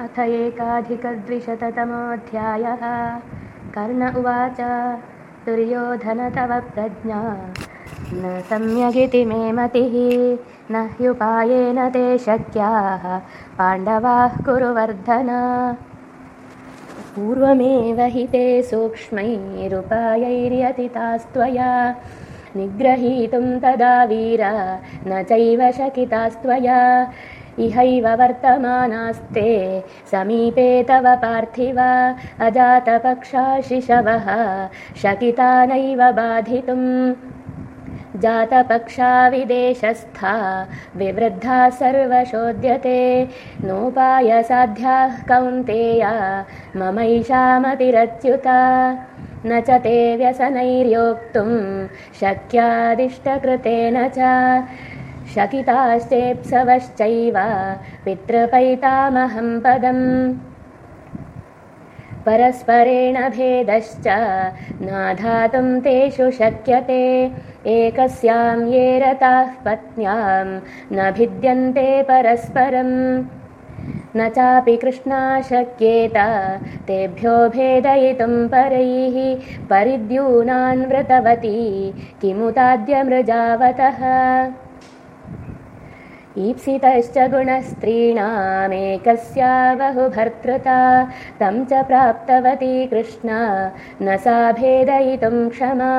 अथ एकाधिकद्विशततमोऽध्यायः कर्ण उवाच दुर्योधन तव प्रज्ञा। न सम्यगिति मे मतिः न ह्युपायेन ते शक्याः। पाण्डवाः कुरुवर्धन पूर्वमेव हि ते सूक्ष्मैरुपायैर्यतितास्त्वया। निग्रहीतुं तदा वीर न चैव शकितास्त्वया इहैव वर्तमानास्ते समीपे तव पार्थिव अजातपक्षा शिशवः शकिता नैव बाधितुम्। जातपक्षा विदेशस्था विवृद्धा सर्वशोध्यते नोपायसाध्याः कौन्तेया ममैषामतिरच्युता। न च ते व्यसनैर्योक्तुं शक्यादिष्टकृतेन च शकिताश्चेप्सवश्चैव पितृपैतामहं पदम्। परस्परेण भेदश्च नाधातुं तेषु शक्यते। एकस्यां ये रताः पत्न्यां न भिद्यन्ते परस्परम्। न चापि कृष्णा शक्येत तेभ्यो भेदयितुं परैः परिद्यूनान् व्रतवती किमुताद्यमृजावतः ईप्सितश्च गुणस्त्रीणामेकस्या बहुभर्तृता तं च प्राप्तवती कृष्णा न सा भेदयितुं क्षमा